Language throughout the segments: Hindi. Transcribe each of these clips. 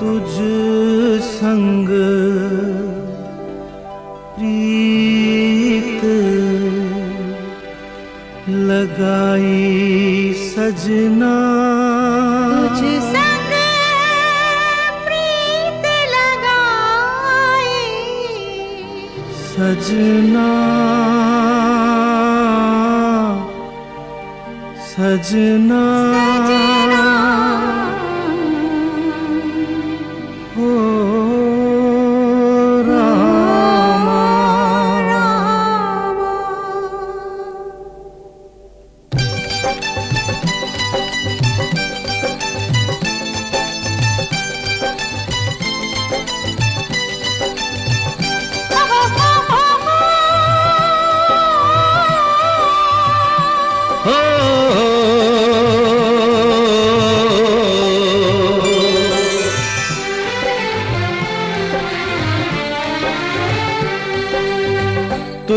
तुझ संग प्रीत लगाई सजना। तुझ संग प्रीत लगाई। सजना। सजना।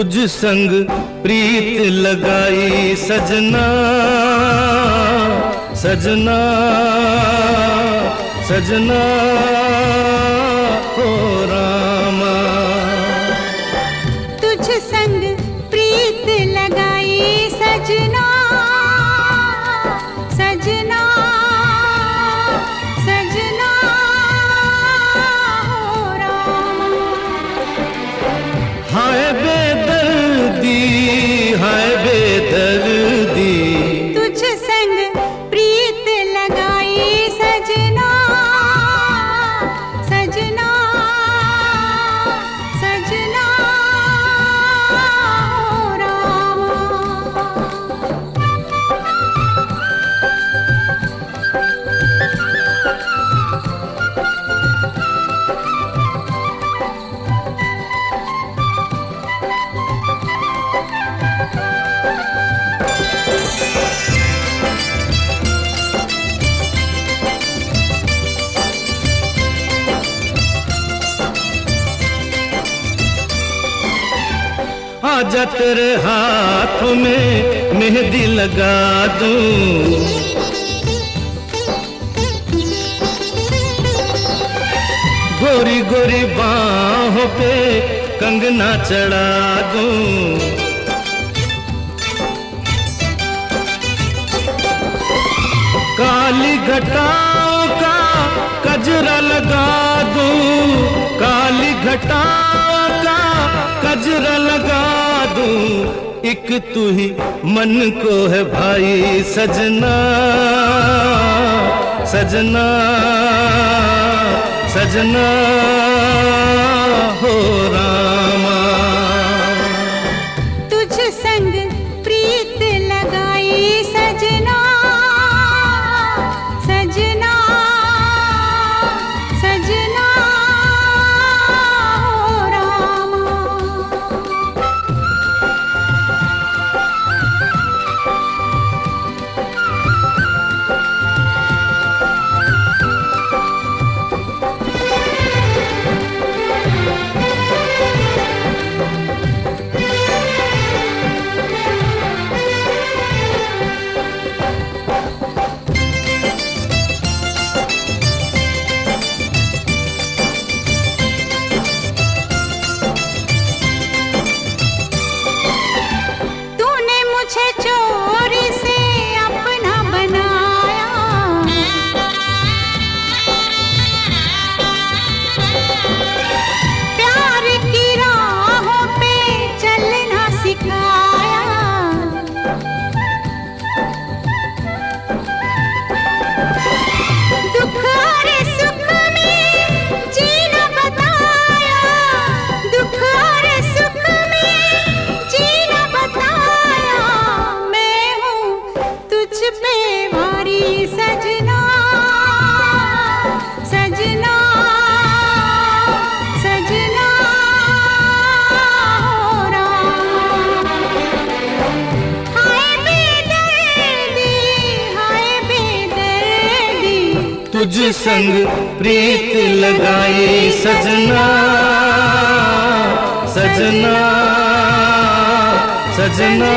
तुझ संग प्रीत लगाई सजना सजना सजना हो रामा। आजा तेरे हाथों में मेहंदी लगा दूँ। गोरी गोरी बाहों पे कंगना चढ़ा दूँ। काली घटाओं का कजरा लगा दूँ। काली घटाओं का कजरा लगा दूँ। एक तू ही मन को है भाई सजना। सजना सजना। तुझ संग प्रीत लगाई सजना सजना सजना।